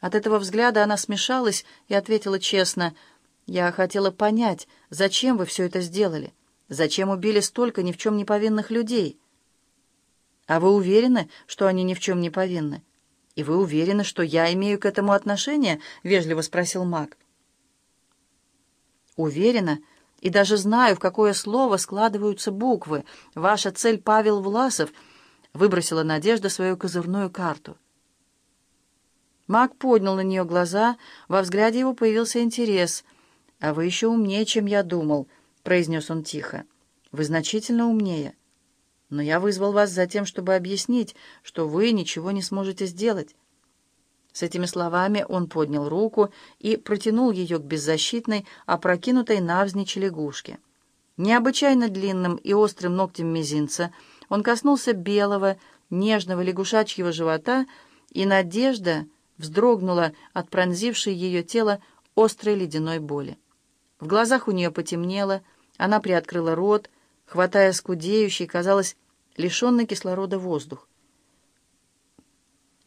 От этого взгляда она смешалась и ответила честно, «Я хотела понять, зачем вы все это сделали? Зачем убили столько ни в чем не повинных людей?» «А вы уверены, что они ни в чем не повинны? И вы уверены, что я имею к этому отношение?» — вежливо спросил маг. «Уверена, и даже знаю, в какое слово складываются буквы. Ваша цель, Павел Власов, выбросила Надежда свою козырную карту». Маг поднял на нее глаза, во взгляде его появился интерес. «А вы еще умнее, чем я думал», — произнес он тихо. «Вы значительно умнее. Но я вызвал вас за тем, чтобы объяснить, что вы ничего не сможете сделать». С этими словами он поднял руку и протянул ее к беззащитной, опрокинутой навзничь лягушке. Необычайно длинным и острым ногтем мизинца он коснулся белого, нежного лягушачьего живота, и надежда — вздрогнула от пронзившей ее тело острой ледяной боли. В глазах у нее потемнело, она приоткрыла рот, хватая скудеющий, казалось, лишенный кислорода воздух.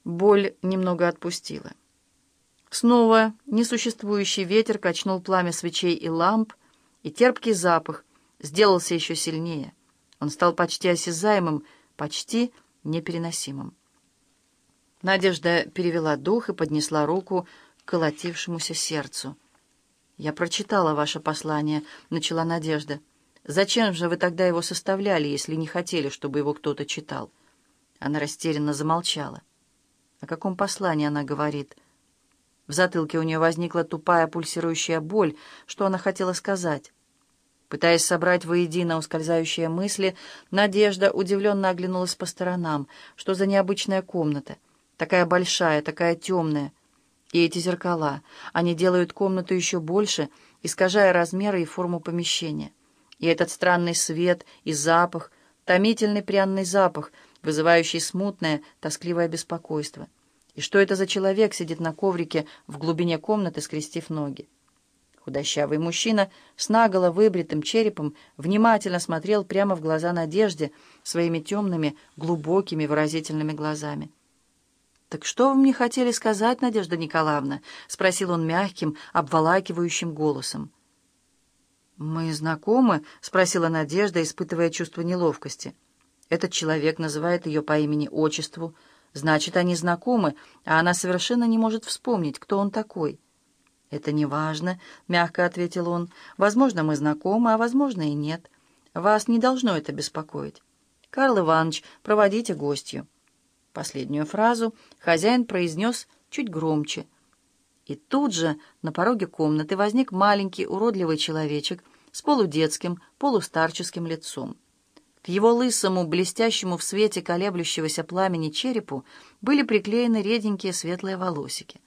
Боль немного отпустила. Снова несуществующий ветер качнул пламя свечей и ламп, и терпкий запах сделался еще сильнее. Он стал почти осязаемым, почти непереносимым. Надежда перевела дух и поднесла руку к колотившемуся сердцу. «Я прочитала ваше послание», — начала Надежда. «Зачем же вы тогда его составляли, если не хотели, чтобы его кто-то читал?» Она растерянно замолчала. О каком послании она говорит? В затылке у нее возникла тупая пульсирующая боль. Что она хотела сказать? Пытаясь собрать воедино ускользающие мысли, Надежда удивленно оглянулась по сторонам. Что за необычная комната? Такая большая, такая темная. И эти зеркала, они делают комнату еще больше, искажая размеры и форму помещения. И этот странный свет и запах, томительный пряный запах, вызывающий смутное, тоскливое беспокойство. И что это за человек сидит на коврике в глубине комнаты, скрестив ноги? Худощавый мужчина с наголо выбритым черепом внимательно смотрел прямо в глаза Надежде своими темными, глубокими, выразительными глазами. «Так что вы мне хотели сказать, Надежда Николаевна?» — спросил он мягким, обволакивающим голосом. «Мы знакомы?» — спросила Надежда, испытывая чувство неловкости. Этот человек называет ее по имени-отчеству. Значит, они знакомы, а она совершенно не может вспомнить, кто он такой. «Это не важно», — мягко ответил он. «Возможно, мы знакомы, а возможно и нет. Вас не должно это беспокоить. Карл Иванович, проводите гостью». Последнюю фразу хозяин произнес чуть громче. И тут же на пороге комнаты возник маленький уродливый человечек с полудетским, полустарческим лицом. К его лысому, блестящему в свете колеблющегося пламени черепу были приклеены реденькие светлые волосики.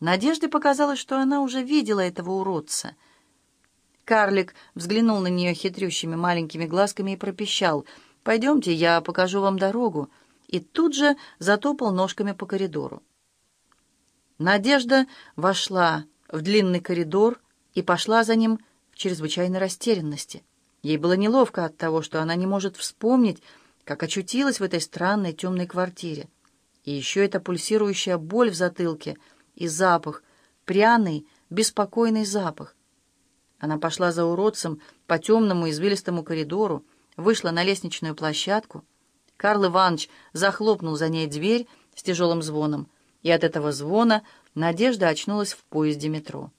Надежде показалось, что она уже видела этого уродца. Карлик взглянул на нее хитрющими маленькими глазками и пропищал. «Пойдемте, я покажу вам дорогу» и тут же затопал ножками по коридору. Надежда вошла в длинный коридор и пошла за ним в чрезвычайной растерянности. Ей было неловко от того, что она не может вспомнить, как очутилась в этой странной темной квартире. И еще эта пульсирующая боль в затылке и запах, пряный, беспокойный запах. Она пошла за уродцем по темному извилистому коридору, вышла на лестничную площадку — Карл Иванович захлопнул за ней дверь с тяжелым звоном, и от этого звона Надежда очнулась в поезде метро.